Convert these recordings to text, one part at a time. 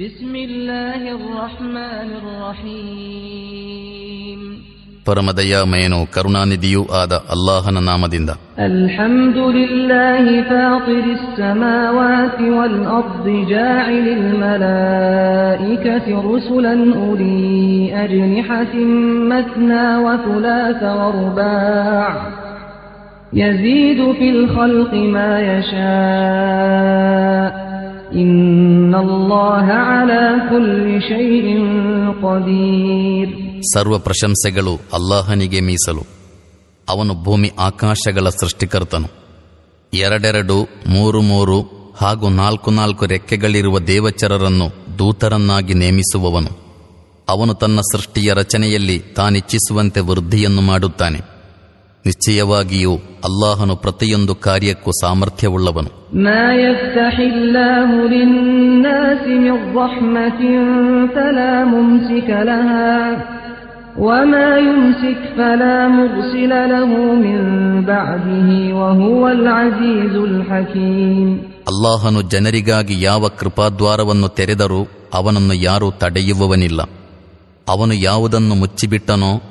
بسم الله الرحمن الرحيم ಪರಮದಯಾಮಯನು ಕರುಣಾನಿಧಿಯೂ ಆದ ಅಲ್ಲಾಹನ ನಾಮದಿಂದ الحمد لله فاطر السماوات والأرض جاعل الملائكة رسلا أولي أجنحة مثنى وثلاث ورباع يزيد في الخلق ما يشاء ಸರ್ವ ಪ್ರಶಂಸೆಗಳು ಅಲ್ಲಾಹನಿಗೆ ಮೀಸಲು. ಅವನು ಭೂಮಿ ಆಕಾಶಗಳ ಸೃಷ್ಟಿಕರ್ತನು. ಎರಡೆರಡು, ಮೂರು ಮೂರು ಹಾಗೂ ನಾಲ್ಕು ನಾಲ್ಕು ರೆಕ್ಕೆಗಳಿರುವ ದೇವಚರರನ್ನು ದೂತರನ್ನಾಗಿ ನೇಮಿಸುವವನು. ಅವನು ತನ್ನ ಸೃಷ್ಟಿಯ ರಚನೆಯಲ್ಲಿ ತಾನಿಚ್ಛಿಸುವಂತೆ ವೃದ್ಧಿಯನ್ನು ಮಾಡುತ್ತಾನೆ. ನಿಶ್ಚಯವಾಗಿಯೂ ಅಲ್ಲಾಹನು ಪ್ರತಿಯೊಂದು ಕಾರ್ಯಕ್ಕೂ ಸಾಮರ್ಥ್ಯವುಳ್ಳವನು. ಅಲ್ಲಾಹನು ಜನರಿಗಾಗಿ ಯಾವ ಕೃಪಾದ್ವಾರವನ್ನು ತೆರೆದರೂ ಅವನನ್ನು ಯಾರೂ ತಡೆಯುವವನಿಲ್ಲ. ಅವನು ಯಾವುದನ್ನು ಮುಚ್ಚಿಬಿಟ್ಟನೋ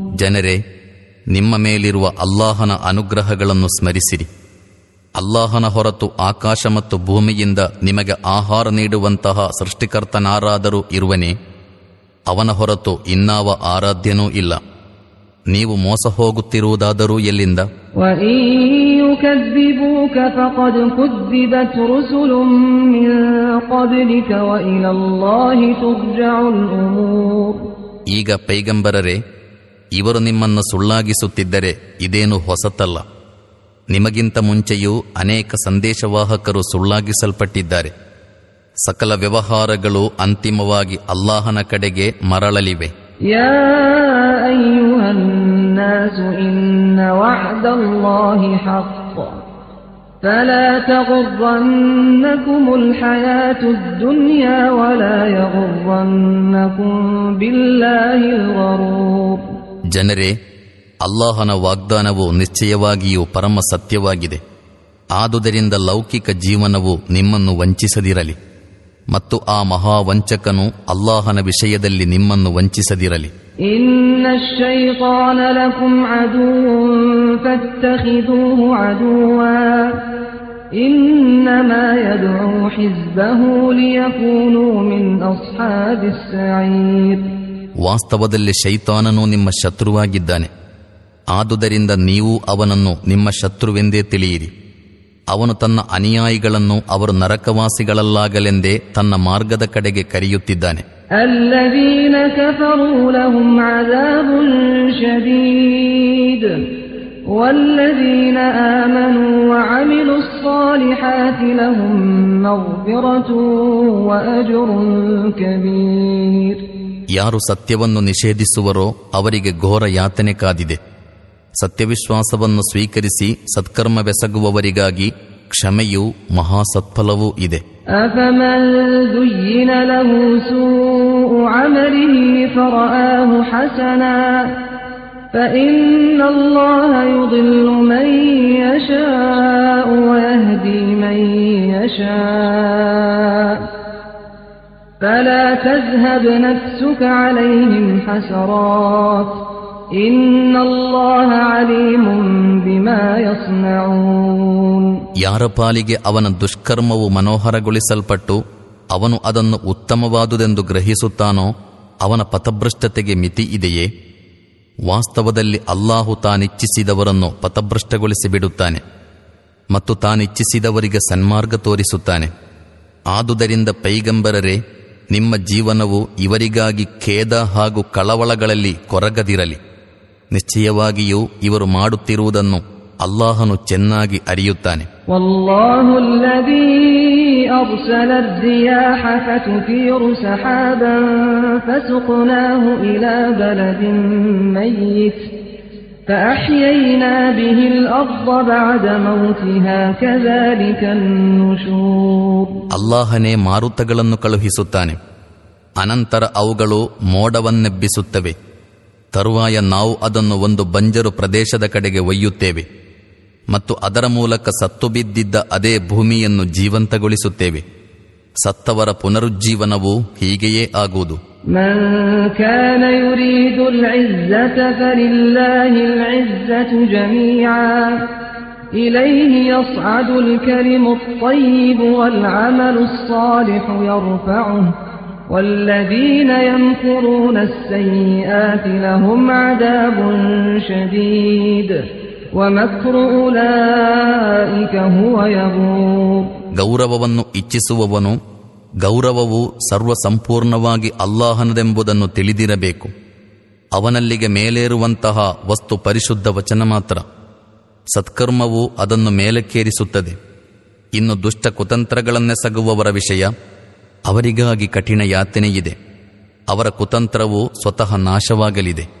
ಜನರೇ, ನಿಮ್ಮ ಮೇಲಿರುವ ಅಲ್ಲಾಹನ ಅನುಗ್ರಹಗಳನ್ನು ಸ್ಮರಿಸಿರಿ. ಅಲ್ಲಾಹನ ಹೊರತು ಆಕಾಶ ಮತ್ತು ಭೂಮಿಯಿಂದ ನಿಮಗೆ ಆಹಾರ ನೀಡುವಂತಹ ಸೃಷ್ಟಿಕರ್ತನಾರಾದರೂ ಇರುವನೇ, ಅವನ ಹೊರತು ಇನ್ನಾವ ಆರಾಧ್ಯನೂ ಇಲ್ಲ. ನೀವು ಮೋಸ ಹೋಗುತ್ತಿರುವುದಾದರೂ ಎಲ್ಲಿಂದ? ಈಗ ಪೈಗಂಬರರೇ ಇವರು ನಿಮ್ಮನ್ನು ಸುಳ್ಳಾಗಿಸುತ್ತಿದ್ದರೆ ಇದೇನು ಹೊಸತಲ್ಲ. ನಿಮಗಿಂತ ಮುಂಚೆಯೂ ಅನೇಕ ಸಂದೇಶವಾಹಕರು ಸುಳ್ಳಾಗಿಸಲ್ಪಟ್ಟಿದ್ದಾರೆ. ಸಕಲ ವ್ಯವಹಾರಗಳು ಅಂತಿಮವಾಗಿ ಅಲ್ಲಾಹನ ಕಡೆಗೆ ಮರಳಲಿವೆ. يا ಜನರೇ, ಅಲ್ಲಾಹನ ವಾಗ್ದಾನವು ನಿಶ್ಚಯವಾಗಿಯೂ ಪರಮ ಸತ್ಯವಾಗಿದೆ. ಆದುದರಿಂದ ಲೌಕಿಕ ಜೀವನವು ನಿಮ್ಮನ್ನು ವಂಚಿಸದಿರಲಿ. ಮತ್ತು ಆ ಮಹಾವಂಚಕನು ಅಲ್ಲಾಹನ ವಿಷಯದಲ್ಲಿ ನಿಮ್ಮನ್ನು ವಂಚಿಸದಿರಲಿ. ಇನ್ನ الشيطان لكم عدو فاتخذوه عدوا إنما يدعو حزبه ليكونوا من أصحاب السعير ವಾಸ್ತವದಲ್ಲಿ ಶೈತಾನನು ನಿಮ್ಮ ಶತ್ರುವಾಗಿದ್ದಾನೆ ಆದುದರಿಂದ ನೀವು ಅವನನ್ನು ನಿಮ್ಮ ಶತ್ರುವೆಂದೇ ತಿಳಿಯಿರಿ ಅವನು ತನ್ನ ಅನುಯಾಯಿಗಳನ್ನು ಅವರು ನರಕವಾಸಿಗಳಲ್ಲಾಗಲೆಂದೇ ತನ್ನ ಮಾರ್ಗದ ಕಡೆಗೆ ಕರೆಯುತ್ತಿದ್ದಾನೆ الذين والذين آمنوا وعملوا الصالحات لهم مغفرة وأجر كبير ಯಾರು ಸತ್ಯವನ್ನು ನಿಷೇಧಿಸುವರೋ ಅವರಿಗೆ ಘೋರ ಯಾತನೆ ಕಾದಿದೆ ಸತ್ಯವಿಶ್ವಾಸವನ್ನು ಸ್ವೀಕರಿಸಿ ಸತ್ಕರ್ಮವೆಸಗುವವರಿಗಾಗಿ ಕ್ಷಮೆಯೂ ಮಹಾಸತ್ಫಲವೂ ಇದೆ أفمن زين له سوء عمله فرآه حسنا فإن الله يضل من يشاء ويهدي من يشاء فلا تذهب نفسك عليهم حسرات إن الله عليم بما يصنعون ಯಾರ ಪಾಲಿಗೆ ಅವನ ದುಷ್ಕರ್ಮವು ಮನೋಹರಗೊಳಿಸಲ್ಪಟ್ಟು ಅವನು ಅದನ್ನು ಉತ್ತಮವಾದುದೆಂದು ಗ್ರಹಿಸುತ್ತಾನೋ ಅವನ ಪಥಭ್ರಷ್ಟತೆಗೆ ಮಿತಿ ಇದೆಯೇ ವಾಸ್ತವದಲ್ಲಿ ಅಲ್ಲಾಹು ತಾನಿಚ್ಛಿಸಿದವರನ್ನು ಪಥಭ್ರಷ್ಟಗೊಳಿಸಿ ಬಿಡುತ್ತಾನೆ ಮತ್ತು ತಾನಿಚ್ಛಿಸಿದವರಿಗೆ ಸನ್ಮಾರ್ಗ ತೋರಿಸುತ್ತಾನೆ. ಆದುದರಿಂದ ಪೈಗಂಬರರೇ, ನಿಮ್ಮ ಜೀವನವು ಇವರಿಗಾಗಿ ಖೇದ ಹಾಗೂ ಕಳವಳಗಳಲ್ಲಿ ಕೊರಗದಿರಲಿ. ನಿಶ್ಚಯವಾಗಿಯೂ ಇವರು ಮಾಡುತ್ತಿರುವುದನ್ನು ಅಲ್ಲಾಹನು ಚೆನ್ನಾಗಿ ಅರಿಯುತ್ತಾನೆ. والله الذي أرسل الرياح فتثير سحابا فسقناه إلى بلد ميت فأحيينا به الأرض بعد موتها كذلك النشور ಅಲ್ಲಾಹನೇ ಮಾರುತಗಳನ್ನು ಕಳುಹಿಸುತ್ತಾನೆ ಅನಂತರ ಅವುಗಳು ಮೋಡವನ್ನೆಬ್ಬಿಸುತ್ತವೆ ತರುವಾಯ ನಾವು ಅದನ್ನು ಒಂದು ಬಂಜರು ಪ್ರದೇಶದ ಕಡೆಗೆ ಒಯ್ಯುತ್ತೇವೆ ಮತ್ತು ಅದರ ಮೂಲಕ ಸತ್ತು ಬಿದ್ದಿದ್ದ ಅದೇ ಭೂಮಿಯನ್ನು ಜೀವಂತಗೊಳಿಸುತ್ತೇವೆ ಸತ್ತವರ ಪುನರುಜ್ಜೀವನವು ಹೀಗೆಯೇ ಆಗುವುದು من كان يريد العزة فلله العزة جميعا إليه يصعد الكلم الطيب والعمل الصالح يرفعه والذين يمكرون السيئات لهم عذاب شديد ಗೌರವವನ್ನು ಇಚ್ಛಿಸುವವನು, ಗೌರವವು ಸರ್ವಸಂಪೂರ್ಣವಾಗಿ ಅಲ್ಲಾಹನದೆಂಬುದನ್ನು ತಿಳಿದಿರಬೇಕು. ಅವನಲ್ಲಿಗೆ ಮೇಲೇರುವಂತಹ ವಸ್ತು ಪರಿಶುದ್ಧ ವಚನ ಮಾತ್ರ. ಸತ್ಕರ್ಮವು ಅದನ್ನು ಮೇಲಕ್ಕೇರಿಸುತ್ತದೆ. ಇನ್ನು ದುಷ್ಟ ಕುತಂತ್ರಗಳನ್ನೆಸಗುವವರ ವಿಷಯ ಅವರಿಗಾಗಿ ಕಠಿಣ ಯಾತನೆಯಿದೆ. ಅವರ ಕುತಂತ್ರವು ಸ್ವತಃ ನಾಶವಾಗಲಿದೆ.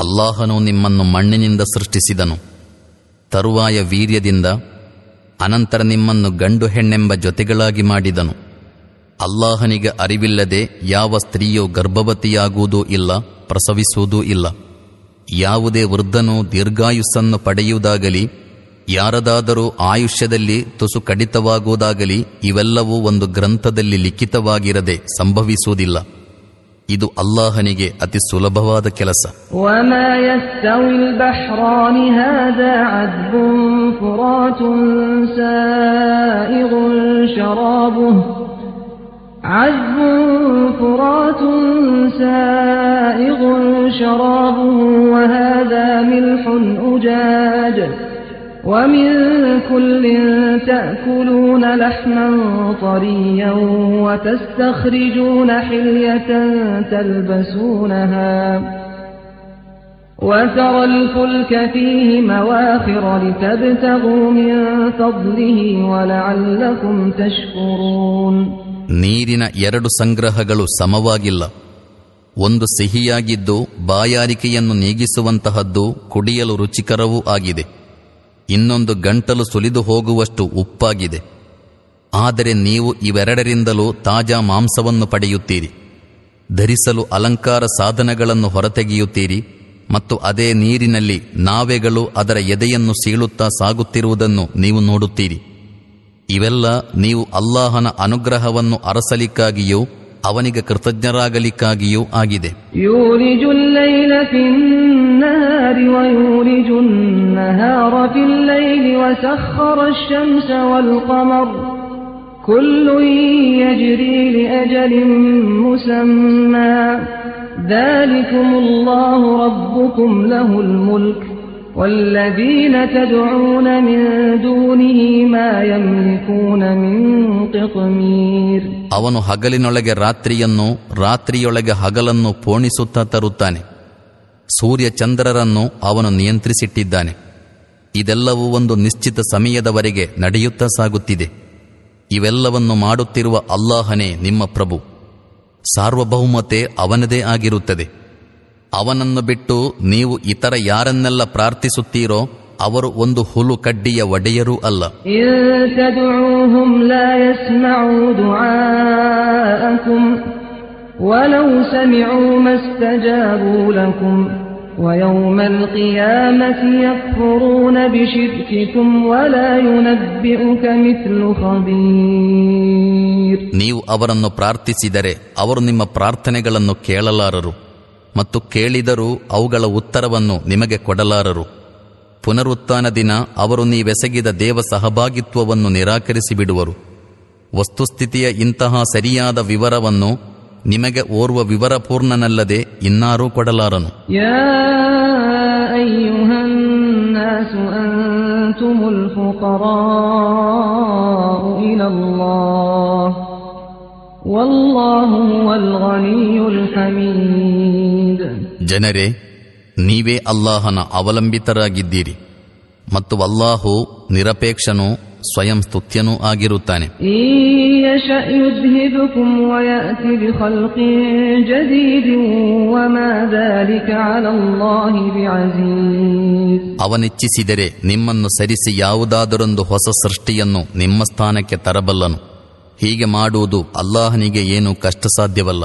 ಅಲ್ಲಾಹನು ನಿಮ್ಮನ್ನು ಮಣ್ಣಿನಿಂದ ಸೃಷ್ಟಿಸಿದನು. ತರುವಾಯ ವೀರ್ಯದಿಂದ ಅನಂತರ ನಿಮ್ಮನ್ನು ಗಂಡು ಹೆಣ್ಣೆಂಬ ಜೊತೆಗಳಾಗಿ ಮಾಡಿದನು. ಅಲ್ಲಾಹನಿಗೆ ಅರಿವಿಲ್ಲದೆ ಯಾವ ಸ್ತ್ರೀಯು ಗರ್ಭವತಿಯಾಗುವುದೂ ಇಲ್ಲ, ಪ್ರಸವಿಸುವುದೂ ಇಲ್ಲ. ಯಾವುದೇ ವೃದ್ಧನು ದೀರ್ಘಾಯುಸ್ಸನ್ನು ಪಡೆಯುವುದಾಗಲಿ ಯಾರದಾದರೂ ಆಯುಷ್ಯದಲ್ಲಿ ತುಸು ಕಡಿತವಾಗುವುದಾಗಲಿ ಇವೆಲ್ಲವೂ ಒಂದು ಗ್ರಂಥದಲ್ಲಿ ಲಿಖಿತವಾಗಿರದೆ ಸಂಭವಿಸುವುದಿಲ್ಲ ಇದು ಅಲ್ಲಾಹನಿಗೆ ಅತಿ ಸುಲಭವಾದ ಕೆಲಸ وما يستوي البحران هذا عذب فرات سائغ شرابه عذب فرات سائغ شرابه وهذا ملح أجاج ومن كل تأكلون لحما طريا وتستخرجون حلية تلبسونها وترى الفلك فيه مواخر لتبتغوا من فضله ولعلكم تشكرون ನೀರಿನ ಎರಡು ಸಂಗ್ರಹಗಳು ಸಮವಾಗಿಲ್ಲ ಒಂದು ಸಿಹಿಯಾಗಿದ್ದು ಬಾಯಾರಿಕೆಯನ್ನು ನೀಗಿಸುವಂತಹದ್ದು ಕುಡಿಯಲು ರುಚಿಕರವೂ ಆಗಿದೆ ಇನ್ನೊಂದು ಗಂಟಲು ಸುಲಿದು ಹೋಗುವಷ್ಟು ಉಪ್ಪಾಗಿದೆ. ಆದರೆ ನೀವು ಇವೆರಡರಿಂದಲೂ ತಾಜಾ ಮಾಂಸವನ್ನು ಪಡೆಯುತ್ತೀರಿ. ಧರಿಸಲು ಅಲಂಕಾರ ಸಾಧನಗಳನ್ನು ಹೊರತೆಗೆಯುತ್ತೀರಿ ಮತ್ತು ಅದೇ ನೀರಿನಲ್ಲಿ ನಾವೆಗಳು ಅದರ ಎದೆಯನ್ನು ಸೀಳುತ್ತಾ ಸಾಗುತ್ತಿರುವುದನ್ನು ನೀವು ನೋಡುತ್ತೀರಿ. ಇವೆಲ್ಲ ನೀವು ಅಲ್ಲಾಹನ ಅನುಗ್ರಹವನ್ನು ಅರಸಲಿಕ್ಕಾಗಿಯೂ, ಅವನಿಗೆ ಕೃತಜ್ಞರಾಗಲಿಕ್ಕಾಗಿಯೂ ಆಗಿದೆ. النهار ويولج النهار في الليل وسخر الشمس والقمر كل يجري لأجل مسمى ذلكم الله ربكم له الملك والذين تدعون من دونه ما يملكون من قطمير ಅವನು ಹಗಲಿನೊಳಗೆ ರಾತ್ರಿಯನ್ನು ರಾತ್ರಿಯೊಳಗೆ ಹಗಲನ್ನು ಪೋಣಿಸುತ್ತಾ ತರುತ್ತಾನೆ ಸೂರ್ಯ ಚಂದ್ರರನ್ನು ಅವನು ನಿಯಂತ್ರಿಸಿಟ್ಟಿದ್ದಾನೆ. ಇದೆಲ್ಲವೂ ಒಂದು ನಿಶ್ಚಿತ ಸಮಯದವರೆಗೆ ನಡೆಯುತ್ತಾ ಸಾಗುತ್ತಿದೆ. ಇವೆಲ್ಲವನ್ನು ಮಾಡುತ್ತಿರುವ ಅಲ್ಲಾಹನೇ ನಿಮ್ಮ ಪ್ರಭು. ಸಾರ್ವಭೌಮತೆ ಅವನದೇ ಆಗಿರುತ್ತದೆ. ಅವನನ್ನು ಬಿಟ್ಟು ನೀವು ಇತರ ಯಾರನ್ನೆಲ್ಲ ಪ್ರಾರ್ಥಿಸುತ್ತೀರೋ ಅವರು ಒಂದು ಹುಲು ಕಡ್ಡಿಯ ಒಡೆಯರೂ ಅಲ್ಲ. ولو سمعوا ما استجابوا لكم ويوم القيامة يكفرون بشرككم ولا ينبئك مثل خبير ನೀವು ಅವರನ್ನು ಪ್ರಾರ್ಥಿಸಿದರೆ ಅವರು ನಿಮ್ಮ ಪ್ರಾರ್ಥನೆಗಳನ್ನು ಕೇಳಲಾರರು ಮತ್ತು ಕೇಳಿದರೂ ಅವುಗಳ ಉತ್ತರವನ್ನು ನಿಮಗೆ ಕೊಡಲಾರರು ಪುನರುತ್ಥಾನ ದಿನ ಅವರು ನೀವೆಸಗಿದ ದೇವ ಸಹಭಾಗಿತ್ವವನ್ನು ನಿರಾಕರಿಸಿ ಬಿಡುವರು ವಸ್ತುಸ್ಥಿತಿಯ ಇಂತಹ ಸರಿಯಾದ ವಿವರವನ್ನು ನಿಮಗೆ ಓರ್ವ ವಿವರಪೂರ್ಣನಲ್ಲದೆ ಇನ್ನಾರೂ ಕೊಡಲಾರನು. ಜನರೇ ನೀವೇ ಅಲ್ಲಾಹನ ಅವಲಂಬಿತರಾಗಿದ್ದೀರಿ ಮತ್ತು ಅಲ್ಲಾಹು ನಿರಪೇಕ್ಷನು ಸ್ವಯಂ ಸ್ತುತ್ಯನೂ ಆಗಿರುತ್ತಾನೆ. ಅವನಿಚ್ಛಿಸಿದರೆ ನಿಮ್ಮನ್ನು ಸರಿಸಿ ಯಾವುದಾದರೊಂದು ಹೊಸ ಸೃಷ್ಟಿಯನ್ನು ನಿಮ್ಮ ಸ್ಥಾನಕ್ಕೆ ತರಬಲ್ಲನು. ಹೀಗೆ ಮಾಡುವುದು ಅಲ್ಲಾಹನಿಗೆ ಏನು ಕಷ್ಟ ಸಾಧ್ಯವಲ್ಲ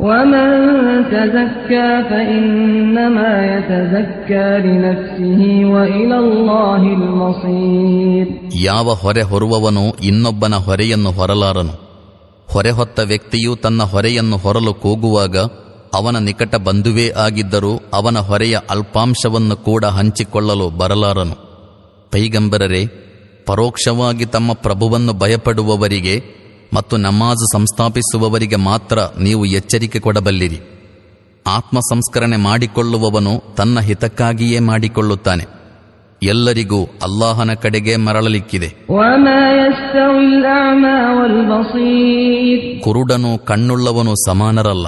ومن تزكى فإنما يتزكى لنفسه وإلى الله المصير ಯಾವ ಹೊರೆ ಹೊರುವವನು ಇನ್ನೊಬ್ಬನ ಹೊರೆಯನ್ನು ಹೊರಲಾರನು ಹೊರೆ ಹೊತ್ತ ವ್ಯಕ್ತಿಯು ತನ್ನ ಹೊರೆಯನ್ನು ಹೊರಲು ಕೂಗುವಾಗ ಅವನ ನಿಕಟ ಬಂಧುವೇ ಆಗಿದ್ದರೂ ಅವನ ಹೊರೆಯ ಅಲ್ಪಾಂಶವನ್ನು ಕೂಡ ಹಂಚಿಕೊಳ್ಳಲು ಬರಲಾರನು ಪೈಗಂಬರರೇ ಪರೋಕ್ಷವಾಗಿ ತಮ್ಮ ಪ್ರಭುವನ್ನು ಭಯಪಡುವವರಿಗೆ ಮತ್ತು ನಮಾಜ್ ಸಂಸ್ಥಾಪಿಸುವವರಿಗೆ ಮಾತ್ರ ನೀವು ಎಚ್ಚರಿಕೆ ಕೊಡಬಲ್ಲಿರಿ. ಆತ್ಮ ಸಂಸ್ಕರಣೆ ಮಾಡಿಕೊಳ್ಳುವವನು ತನ್ನ ಹಿತಕ್ಕಾಗಿಯೇ ಮಾಡಿಕೊಳ್ಳುತ್ತಾನೆ. ಎಲ್ಲರಿಗೂ ಅಲ್ಲಾಹನ ಕಡೆಗೆ ಮರಳಲಿಕ್ಕಿದೆ. ಕುರುಡನು ಕಣ್ಣುಳ್ಳವನು ಸಮಾನರಲ್ಲ.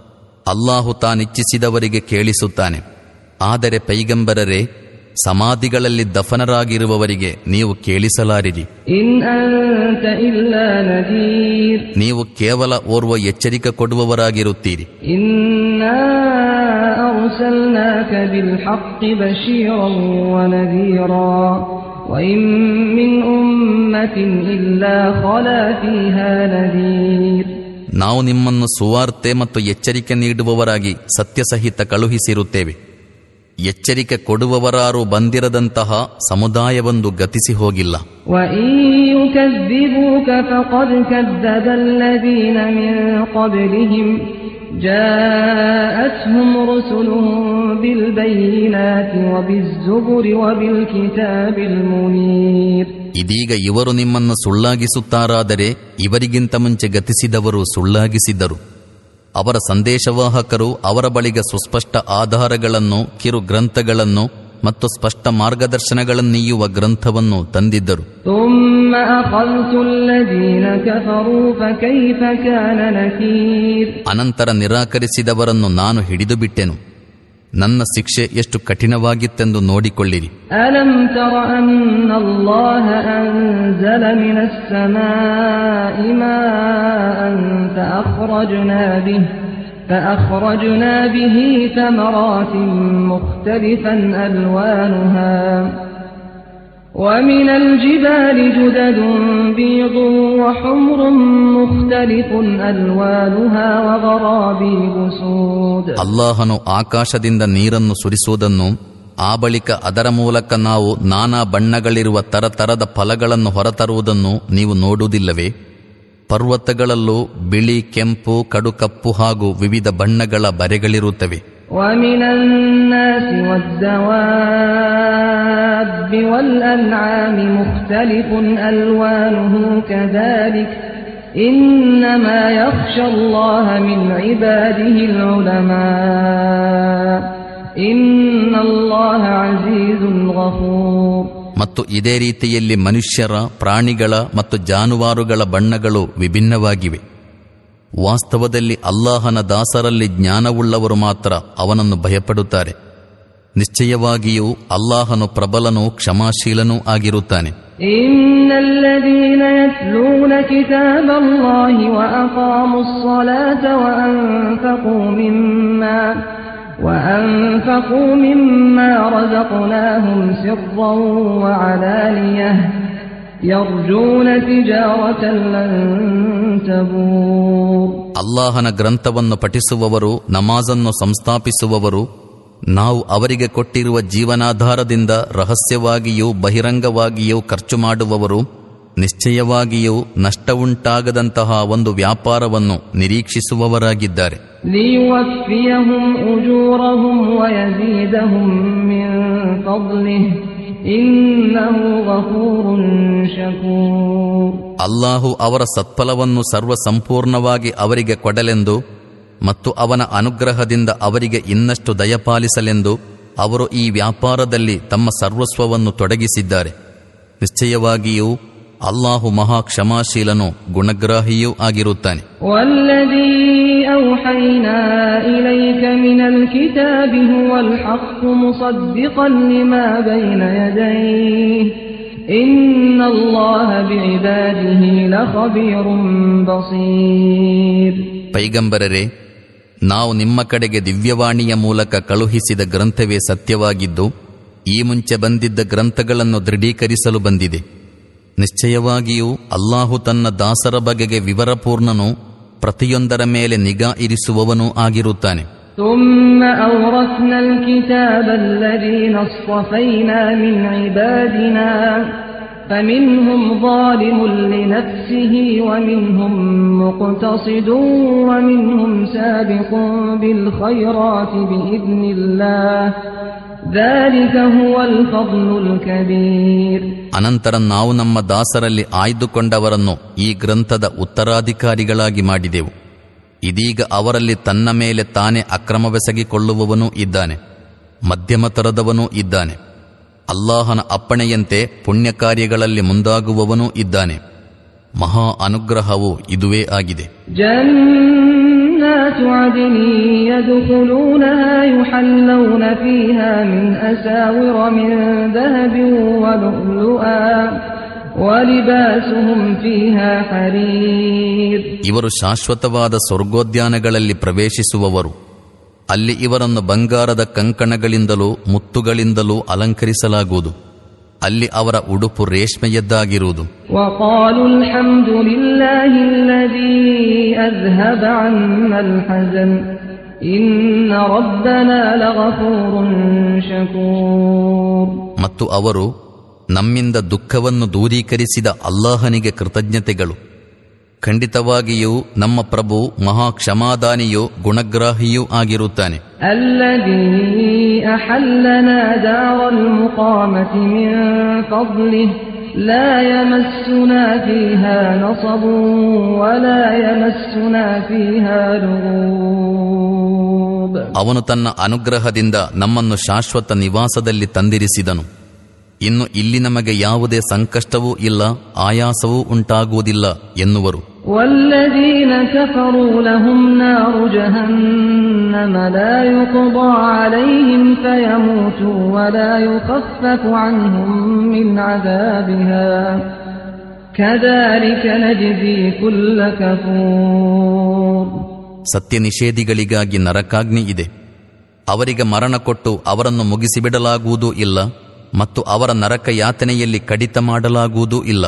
ಅಲ್ಲಾಹು ತಾನಿಚ್ಛಿಸಿದವರಿಗೆ ಕೇಳಿಸುತ್ತಾನೆ ಆದರೆ ಪೈಗಂಬರರೇ ಸಮಾಧಿಗಳಲ್ಲಿ ದಫನರಾಗಿರುವವರಿಗೆ ನೀವು ಕೇಳಿಸಲಾರಿರಿ إن أنت إلا نذير ನೀವು ಕೇವಲ ಓರ್ವ ಎಚ್ಚರಿಕೆ ಕೊಡುವವರಾಗಿರುತ್ತೀರಿ إنا أرسلناك بالحق بشيرا ونذيرا وإن من أمة إلا خلا فيها نذير ನಾವು ನಿಮ್ಮನ್ನು ಸುವಾರ್ತೆ ಮತ್ತು ಎಚ್ಚರಿಕೆ ನೀಡುವವರಾಗಿ ಸತ್ಯಸಹಿತ ಕಳುಹಿಸಿರುತ್ತೇವೆ. ಎಚ್ಚರಿಕೆ ಕೊಡುವವರಾರು ಬಂದಿರದಂತಹ ಸಮುದಾಯವೊಂದು ಗತಿಸಿ ಹೋಗಿಲ್ಲ. ಬಿಲ್ ಇದೀಗ ಇವರು ನಿಮ್ಮನ್ನು ಸುಳ್ಳಾಗಿಸುತ್ತಾರಾದರೆ ಇವರಿಗಿಂತ ಮುಂಚೆ ಗತಿಸಿದವರು ಸುಳ್ಳಾಗಿಸಿದರು. ಅವರ ಸಂದೇಶವಾಹಕರು ಅವರ ಬಳಿಗೆ ಸುಸ್ಪಷ್ಟ ಆಧಾರಗಳನ್ನು ಕಿರು ಗ್ರಂಥಗಳನ್ನು ಮತ್ತು ಸ್ಪಷ್ಟ ಮಾರ್ಗದರ್ಶನಗಳನ್ನೀಯುವ ಗ್ರಂಥವನ್ನು ತಂದಿದ್ದರು. ಅನಂತರ ನಿರಾಕರಿಸಿದವರನ್ನು ನಾನು ಹಿಡಿದುಬಿಟ್ಟೆನು. ನನ್ನ ಶಿಕ್ಷೆ ಎಷ್ಟು ಕಠಿಣವಾಗಿತ್ತೆಂದು ನೋಡಿಕೊಳ್ಳಿರಿ ألم تر أن الله أنزل من السماء ماء فأخرجنا به فأخرجنا به ثمرات مختلفا ألوانها ومن الجبال جدد بيض وحمر مختلف ألوانها وغرابيب سود ಅಲ್ಲಾಹನು ಆಕಾಶದಿಂದ ನೀರನ್ನು ಸುರಿಸುವುದನ್ನು ಆ ಬಳಿಕ ಅದರ ಮೂಲಕ ನಾವು ನಾನಾ ಬಣ್ಣಗಳಿರುವ ತರತರದ ಫಲಗಳನ್ನು ಹೊರತರುವುದನ್ನು ನೀವು ನೋಡುವುದಿಲ್ಲವೇ ಪರ್ವತಗಳಲ್ಲೂ ಬಿಳಿ ಕೆಂಪು ಕಡು ಕಪ್ಪು ಹಾಗೂ ವಿವಿಧ ಬಣ್ಣಗಳ ಬರೆಗಳಿರುತ್ತವೆ ومن الناس والدواب والأنعام مختلف ألوانه كذلك إنما يخشى الله من عباده العلماء إن الله عزيز غفور ಮತ್ತು ಇದೇ ರೀತಿಯಲ್ಲಿ ಮನುಷ್ಯರ ಪ್ರಾಣಿಗಳ ಮತ್ತು ಜಾನುವಾರುಗಳ ಬಣ್ಣಗಳು ವಿಭಿನ್ನವಾಗಿವೆ ವಾಸ್ತವದಲ್ಲಿ ಅಲ್ಲಾಹನ ದಾಸರಲ್ಲಿ ಜ್ಞಾನವುಳ್ಳವರು ಮಾತ್ರ ಅವನನ್ನು ಭಯಪಡುತ್ತಾರೆ ನಿಶ್ಚಯವಾಗಿಯೂ ಅಲ್ಲಾಹನು ಪ್ರಬಲನೂ ಕ್ಷಮಾಶೀಲನೂ ಆಗಿರುತ್ತಾನೆ إن الذين يتلون كتاب الله وأقاموا الصلاة وأنفقوا مما وأنفقوا مما رزقناهم سرا وعلانية ಅಲ್ಲಾಹನ ಗ್ರಂಥವನ್ನು ಪಠಿಸುವವರು ನಮಾಜನ್ನು ಸಂಸ್ಥಾಪಿಸುವವರು ನಾವು ಅವರಿಗೆ ಕೊಟ್ಟಿರುವ ಜೀವನಾಧಾರದಿಂದ ರಹಸ್ಯವಾಗಿಯೂ ಬಹಿರಂಗವಾಗಿಯೂ ಖರ್ಚು ಮಾಡುವವರು ನಿಶ್ಚಯವಾಗಿಯೂ ನಷ್ಟವುಂಟಾಗದಂತಹ ಒಂದು ವ್ಯಾಪಾರವನ್ನು ನಿರೀಕ್ಷಿಸುವವರಾಗಿದ್ದಾರೆ ಅಲ್ಲಾಹು ಅವರ ಸತ್ಫಲವನ್ನು ಸರ್ವ ಸಂಪೂರ್ಣವಾಗಿ ಅವರಿಗೆ ಕೊಡಲೆಂದು ಮತ್ತು ಅವನ ಅನುಗ್ರಹದಿಂದ ಅವರಿಗೆ ಇನ್ನಷ್ಟು ದಯಪಾಲಿಸಲೆಂದು ಅವರು ಈ ವ್ಯಾಪಾರದಲ್ಲಿ ತಮ್ಮ ಸರ್ವಸ್ವವನ್ನು ತೊಡಗಿಸಿದ್ದಾರೆ. ನಿಶ್ಚಯವಾಗಿಯೂ ಅಲ್ಲಾಹು ಮಹಾ ಕ್ಷಮಾಶೀಲನು ಗುಣಗ್ರಾಹಿಯೂ ಆಗಿರುತ್ತಾನೆ. أوحينا إليك من الكتاب هو الحق مصدقا لما بين يديه إن الله بعباده لخبير بصير ಪೈಗಂಬರರೇ ನಾವು ನಿಮ್ಮ ಕಡೆಗೆ ದಿವ್ಯವಾಣಿಯ ಮೂಲಕ ಕಳುಹಿಸಿದ ಗ್ರಂಥವೇ ಸತ್ಯವಾಗಿದ್ದು ಈ ಮುಂಚೆ ಬಂದಿದ್ದ ಗ್ರಂಥಗಳನ್ನು ದೃಢೀಕರಿಸಲು ಬಂದಿದೆ ನಿಶ್ಚಯವಾಗಿಯೂ ಅಲ್ಲಾಹು ತನ್ನ ದಾಸರ ಬಗೆಗೆ ವಿವರಪೂರ್ಣನು ಪ್ರತಿಯೊಂದರ ಮೇಲೆ ನಿಗಾ ಇರಿಸುವವನೂ ಆಗಿರುತ್ತಾನೆ ثم أورثنا الكتاب الذين اصطفينا من عبادنا فمنهم ظالم لنفسه ومنهم مقتصد ومنهم سابق بالخيرات بإذن الله ಅನಂತರ ನಾವು ನಮ್ಮ ದಾಸರಲ್ಲಿ ಆಯ್ದುಕೊಂಡವರನ್ನು ಈ ಗ್ರಂಥದ ಉತ್ತರಾಧಿಕಾರಿಗಳಾಗಿ ಮಾಡಿದೆವು. ಇದೀಗ ಅವರಲ್ಲಿ ತನ್ನ ಮೇಲೆ ತಾನೇ ಅಕ್ರಮವೆಸಗಿಕೊಳ್ಳುವವನೂ ಇದ್ದಾನೆ. ಮಧ್ಯಮ ತರದವನೂ ಇದ್ದಾನೆ. ಅಲ್ಲಾಹನ ಅಪ್ಪಣೆಯಂತೆ ಪುಣ್ಯ ಕಾರ್ಯಗಳಲ್ಲಿ ಮುಂದಾಗುವವನೂ ಇದ್ದಾನೆ. ಮಹಾ ಅನುಗ್ರಹವು ಇದುವೇ ಆಗಿದೆ. جنات عدن يدخلونها يحلون فيها من أساور من ذهب ولؤلؤا ولباسهم فيها حرير ಇವರು ಶಾಶ್ವತವಾದ ಸ್ವರ್ಗೋದ್ಯಾನಗಳಲ್ಲಿ ಪ್ರವೇಶಿಸುವವರು ಅಲ್ಲಿ ಇವರನ್ನು ಬಂಗಾರದ ಕಂಕಣಗಳಿಂದಲೂ ಮುತ್ತುಗಳಿಂದಲೂ ಅಲಂಕರಿಸಲಾಗುವುದು ಅಲ್ಲಿ ಅವರ ಉಡುಪು ರೇಷ್ಮೆಯದ್ದಾಗಿರುವುದು. ಮತ್ತು ಅವರು ನಮ್ಮಿಂದ ದುಃಖವನ್ನು ದೂರೀಕರಿಸಿದ ಅಲ್ಲಾಹನಿಗೆ ಕೃತಜ್ಞತೆಗಳು. ಖಂಡಿತವಾಗಿಯೂ ನಮ್ಮ ಪ್ರಭು ಮಹಾ ಕ್ಷಮಾದಾನಿಯೂ ಗುಣಗ್ರಾಹಿಯೂ ಆಗಿರುತ್ತಾನೆ. ಅವನು ತನ್ನ ಅನುಗ್ರಹದಿಂದ ನಮ್ಮನ್ನು ಶಾಶ್ವತ ನಿವಾಸದಲ್ಲಿ ತಂದಿರಿಸಿದನು. ಇನ್ನು ಇಲ್ಲಿ ನಮಗೆ ಯಾವುದೇ ಸಂಕಷ್ಟವೂ ಇಲ್ಲ ಆಯಾಸವೂ ಉಂಟಾಗುವುದಿಲ್ಲ ಎನ್ನುವರು. والذين كفروا لهم نار جهنم لا يقضى عليهم فيموتوا ولا يخفف عنهم من عذابها كذلك نجزي كل كفور ಸತ್ಯ ನಿಷೇಧಿಗಳಿಗಾಗಿ ನರಕಾಗ್ನಿ ಇದೆ ಅವರಿಗೆ ಮರಣ ಕೊಟ್ಟು ಅವರನ್ನು ಮುಗಿಸಿಬಿಡಲಾಗುವುದೂ ಇಲ್ಲ ಮತ್ತು ಅವರ ನರಕ ಯಾತನೆಯಲ್ಲಿ ಕಡಿತ ಮಾಡಲಾಗುವುದೂ ಇಲ್ಲ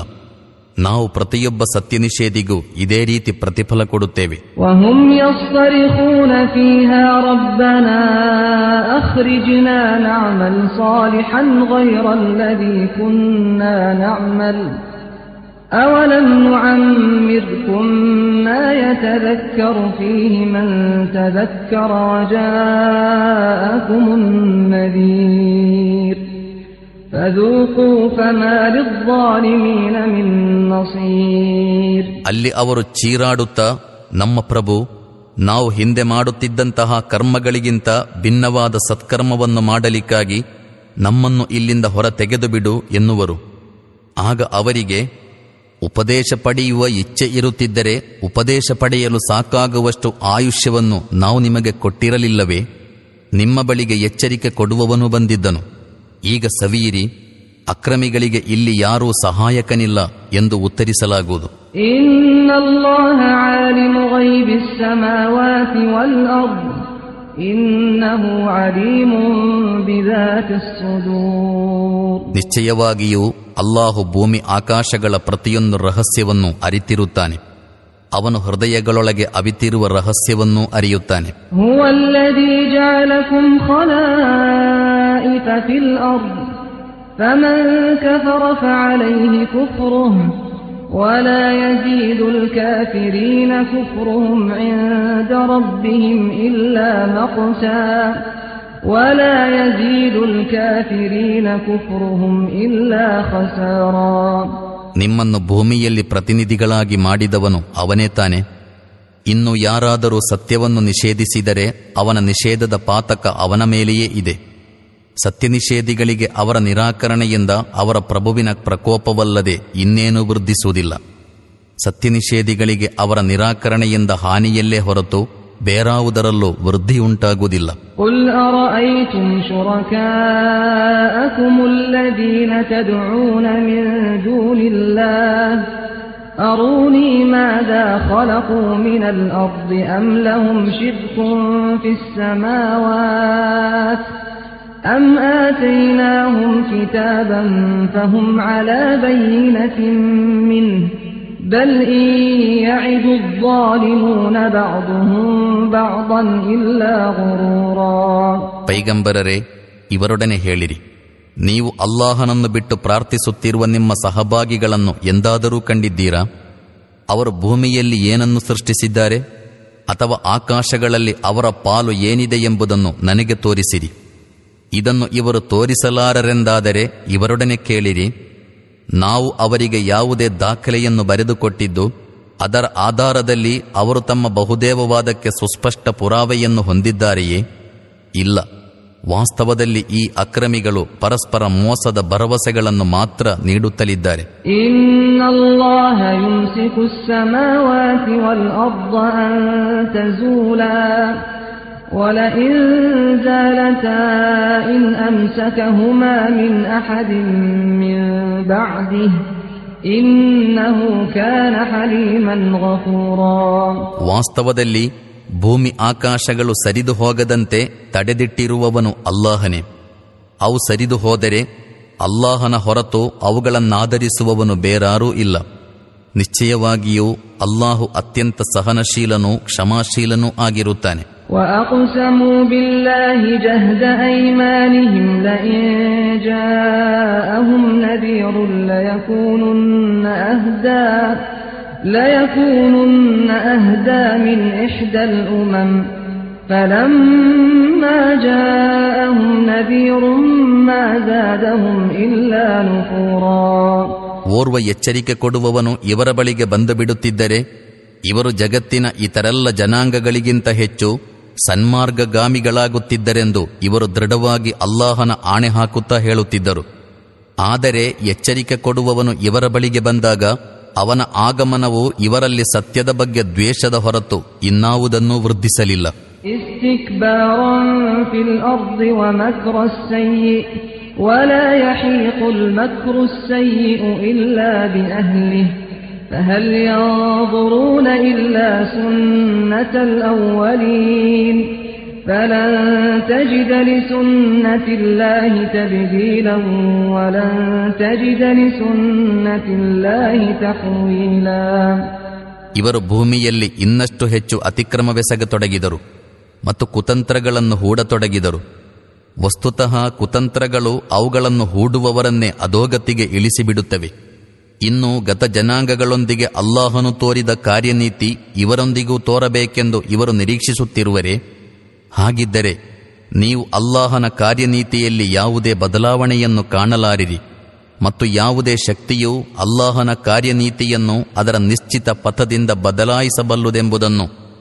ನಾವು ಪ್ರತಿಯೊಬ್ಬ ಸತ್ಯ ನಿಷೇಧಿಗೂ ಇದೇ ರೀತಿ ಪ್ರತಿಫಲ ಕೊಡುತ್ತೇವೆ وهم يصطرخون فيها ربنا أخرجنا نعمل صالحا غير الذي كنا نعمل أولم نعمركم ما يتذكر فيه من تذكر وجاءكم النذير ಅಲ್ಲಿ ಅವರು ಚೀರಾಡುತ್ತಾ, ನಮ್ಮ ಪ್ರಭು, ನಾವು ಹಿಂದೆ ಮಾಡುತ್ತಿದ್ದಂತಹ ಕರ್ಮಗಳಿಗಿಂತ ಭಿನ್ನವಾದ ಸತ್ಕರ್ಮವನ್ನು ಮಾಡಲಿಕ್ಕಾಗಿ ನಮ್ಮನ್ನು ಇಲ್ಲಿಂದ ಹೊರ ತೆಗೆದುಬಿಡು ಎನ್ನುವರು. ಆಗ ಅವರಿಗೆ, ಉಪದೇಶ ಪಡೆಯುವ ಇಚ್ಛೆ ಇರುತ್ತಿದ್ದರೆ ಉಪದೇಶ ಪಡೆಯಲು ಸಾಕಾಗುವಷ್ಟು ಆಯುಷ್ಯವನ್ನು ನಾವು ನಿಮಗೆ ಕೊಟ್ಟಿರಲಿಲ್ಲವೇ? ನಿಮ್ಮ ಬಳಿಗೆ ಎಚ್ಚರಿಕೆ ಕೊಡುವವನು ಬಂದಿದ್ದನು. ಈಗ ಸವೀರಿ ಅಕ್ರಮಿಗಳಿಗೆ ಇಲ್ಲಿ ಯಾರೂ ಸಹಾಯಕನಿಲ್ಲ ಎಂದು ಉತ್ತರಿಸಲಾಗುವುದು. ನಿಶ್ಚಯವಾಗಿಯೂ ಅಲ್ಲಾಹು ಭೂಮಿ ಆಕಾಶಗಳ ಪ್ರತಿಯೊಂದು ರಹಸ್ಯವನ್ನು ಅರಿತಿರುತ್ತಾನೆ. ಅವನು ಹೃದಯಗಳೊಳಗೆ ಅವಿತಿರುವ ರಹಸ್ಯವನ್ನೂ ಅರಿಯುತ್ತಾನೆ. هو الذي جعلكم خلائف في الأرض فمن كفر فعليه كفره ولا يزيد الكافرين كفرهم عند ربهم إلا مقتا ولا يزيد الكافرين كفرهم إلا خسارا ನಿಮ್ಮನ್ನು ಭೂಮಿಯಲ್ಲಿ ಪ್ರತಿನಿಧಿಗಳಾಗಿ ಮಾಡಿದವನು ಅವನೇ ತಾನೆ ಇನ್ನು ಯಾರಾದರೂ ಸತ್ಯವನ್ನು ನಿಷೇಧಿಸಿದರೆ ಅವನ ನಿಷೇಧದ ಪಾತಕ ಅವನ ಮೇಲೆಯೇ ಇದೆ ಸತ್ಯ ನಿಷೇಧಿಗಳಿಗೆ ಅವರ ನಿರಾಕರಣೆಯಿಂದ ಅವರ ಪ್ರಭುವಿನ ಪ್ರಕೋಪವಲ್ಲದೆ ಇನ್ನೇನೂ ವೃದ್ಧಿಸುವುದಿಲ್ಲ ಸತ್ಯ ನಿಷೇಧಿಗಳಿಗೆ ಅವರ ನಿರಾಕರಣೆಯಿಂದ ಹಾನಿಯಲ್ಲೇ ಹೊರತು ಬೇರಾವುದರಲ್ಲೂ ವೃದ್ಧಿಯುಂಟಾಗುವುದಿಲ್ಲ قل أرأيتم شركاءكم الذين تدعون من دون الله أروني ماذا خلقوا من الأرض أم لهم شرك في السماوات أم آتيناهم كتابا فهم على بينة منه بل إن يعد الظالمون بعضهم بعضا إلا غرورا ಪೈಗಂಬರರೇ ಇವರೊಡನೆ ಹೇಳಿರಿ ನೀವು ಅಲ್ಲಾಹನನ್ನು ಬಿಟ್ಟು ಪ್ರಾರ್ಥಿಸುತ್ತಿರುವ ನಿಮ್ಮ ಸಹಭಾಗಿಗಳನ್ನು ಎಂದಾದರೂ ಕಂಡಿದ್ದೀರಾ ಅವರು ಭೂಮಿಯಲ್ಲಿ ಏನನ್ನು ಸೃಷ್ಟಿಸಿದ್ದಾರೆ ಅಥವಾ ಆಕಾಶಗಳಲ್ಲಿ ಅವರ ಪಾಲು ಏನಿದೆ ಎಂಬುದನ್ನು ನನಗೆ ತೋರಿಸಿರಿ ಇದನ್ನು ಇವರು ತೋರಿಸಲಾರರೆಂದಾದರೆ ಇವರೊಡನೆ ಕೇಳಿರಿ. ನಾವು ಅವರಿಗೆ ಯಾವುದೇ ದಾಖಲೆಯನ್ನು ಬರೆದುಕೊಟ್ಟಿದ್ದು, ಅದರ ಆಧಾರದಲ್ಲಿ ಅವರು ತಮ್ಮ ಬಹುದೇವವಾದಕ್ಕೆ ಸುಸ್ಪಷ್ಟ ಪುರಾವೆಯನ್ನು ಹೊಂದಿದ್ದಾರೆಯೇ? ಇಲ್ಲ. ವಾಸ್ತವದಲ್ಲಿ ಈ ಅಕ್ರಮಿಗಳು ಪರಸ್ಪರ ಮೋಸದ ಭರವಸೆಗಳನ್ನು ಮಾತ್ರ ನೀಡುತ್ತಲಿದ್ದಾರೆ. ولئن زالتا إن أمسكهما من أحد من بعده إنه كان حليما غفورا ವಾಸ್ತವದಲ್ಲಿ ಭೂಮಿ ಆಕಾಶಗಳು ಸರಿದು ಹೋಗದಂತೆ ತಡೆದಿಟ್ಟಿರುವವನು ಅಲ್ಲಾಹನೇ ಅವು ಸರಿದು ಹೋದರೆ ಅಲ್ಲಾಹನ ಹೊರತು ಅವುಗಳನ್ನಾದರಿಸುವವನು ಬೇರಾರೂ ಇಲ್ಲ ನಿಶ್ಚಯವಾಗಿಯೂ ಅಲ್ಲಾಹು ಅತ್ಯಂತ ಸಹನಶೀಲನೂ ಕ್ಷಮಾಶೀಲನೂ ಆಗಿರುತ್ತಾನೆ وأقسموا بالله جهد أيمانهم لئن جاءهم نذير ليكونن أهدى ليكونن أهدى من إحدى الأمم فلما جاءهم نذير ما زادهم إلا نفورا ಓರ್ವ ಎಚ್ಚರಿಕೆ ಕೊಡುವವನು ಇವರ ಬಳಿಗೆ ಬಂದು ಬಿಡುತ್ತಿದ್ದರೆ ಇವರು ಜಗತ್ತಿನ ಇತರೆಲ್ಲ ಜನಾಂಗಗಳಿಗಿಂತ ಹೆಚ್ಚು ಸನ್ಮಾರ್ಗಗಾಮಿಗಳಾಗುತ್ತಿದ್ದರೆಂದು ಇವರು ದೃಢವಾಗಿ ಅಲ್ಲಾಹನ ಆಣೆ ಹಾಕುತ್ತಾ ಹೇಳುತ್ತಿದ್ದರು ಆದರೆ ಎಚ್ಚರಿಕೆ ಕೊಡುವವನು ಇವರ ಬಳಿಗೆ ಬಂದಾಗ ಅವನ ಆಗಮನವು ಇವರಲ್ಲಿ ಸತ್ಯದ ಬಗ್ಗೆ ದ್ವೇಷದ ಹೊರತು ಇನ್ನಾವುದನ್ನೂ ವೃದ್ಧಿಸಲಿಲ್ಲ استكبارا في الأرض ومكر السيء ولا يحيق المكر السيء إلا بأهله فهل ينظرون إلا سنة الأولين فلن تجد لسنة الله تبديلا ولن تجد لسنة الله تحويلا ಇವರು ಭೂಮಿಯಲ್ಲಿ ಇನ್ನಷ್ಟು ಹೆಚ್ಚು ಅತಿಕ್ರಮವೆಸಗತೊಡಗಿದರು ಮತ್ತು ಕುತಂತ್ರಗಳನ್ನು ಹೂಡತೊಡಗಿದರು ವಸ್ತುತಃ ಕುತಂತ್ರಗಳು ಅವುಗಳನ್ನು ಹೂಡುವವರನ್ನೇ ಅಧೋಗತಿಗೆ ಇಳಿಸಿಬಿಡುತ್ತವೆ ಇನ್ನು ಗತ ಜನಾಂಗಗಳೊಂದಿಗೆ ಅಲ್ಲಾಹನು ತೋರಿದ ಕಾರ್ಯನೀತಿ ಇವರೊಂದಿಗೂ ತೋರಬೇಕೆಂದು ಇವರು ನಿರೀಕ್ಷಿಸುತ್ತಿರುವರೆ, ಹಾಗಿದ್ದರೆ ನೀವು ಅಲ್ಲಾಹನ ಕಾರ್ಯನೀತಿಯಲ್ಲಿ ಯಾವುದೇ ಬದಲಾವಣೆಯನ್ನು ಕಾಣಲಾರಿರಿ ಮತ್ತು ಯಾವುದೇ ಶಕ್ತಿಯು ಅಲ್ಲಾಹನ ಕಾರ್ಯನೀತಿಯನ್ನು ಅದರ ನಿಶ್ಚಿತ ಪಥದಿಂದ ಬದಲಾಯಿಸಬಲ್ಲುದೆಂಬುದನ್ನು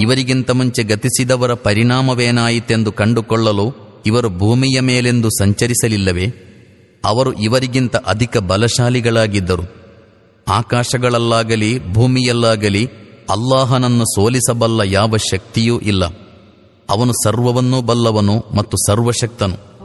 ಇವರಿಗಿಂತ ಮುಂಚೆ ಗತಿಸಿದವರ ಪರಿಣಾಮವೇನಾಯಿತೆಂದು ಕಂಡುಕೊಳ್ಳಲು ಇವರು ಭೂಮಿಯ ಮೇಲೆಂದು ಸಂಚರಿಸಲಿಲ್ಲವೇ? ಅವರು ಇವರಿಗಿಂತ ಅಧಿಕ ಬಲಶಾಲಿಗಳಾಗಿದ್ದರು. ಆಕಾಶಗಳಲ್ಲಾಗಲಿ, ಭೂಮಿಯಲ್ಲಾಗಲಿ ಅಲ್ಲಾಹನನ್ನು ಸೋಲಿಸಬಲ್ಲ ಯಾವ ಶಕ್ತಿಯೂ ಇಲ್ಲ. ಅವನು ಸರ್ವವನ್ನೂ ಬಲ್ಲವನು ಮತ್ತು ಸರ್ವಶಕ್ತನು.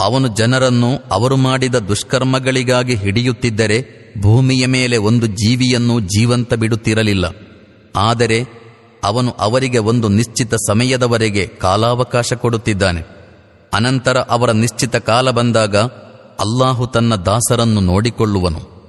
ಅವನು ಜನರನ್ನು ಅವರು ಮಾಡಿದ ದುಷ್ಕರ್ಮಗಳಿಗಾಗಿ ಹಿಡಿಯುತ್ತಿದ್ದರೆ ಭೂಮಿಯ ಮೇಲೆ ಒಂದು ಜೀವಿಯನ್ನು ಜೀವಂತ ಬಿಡುತ್ತಿರಲಿಲ್ಲ. ಆದರೆ ಅವನು ಅವರಿಗೆ ಒಂದು ನಿಶ್ಚಿತ ಸಮಯದವರೆಗೆ ಕಾಲಾವಕಾಶ ಕೊಡುತ್ತಿದ್ದಾನೆ. ಅನಂತರ ಅವರ ನಿಶ್ಚಿತ ಕಾಲ ಬಂದಾಗ ಅಲ್ಲಾಹು ತನ್ನ ದಾಸರನ್ನು ನೋಡಿಕೊಳ್ಳುವನು.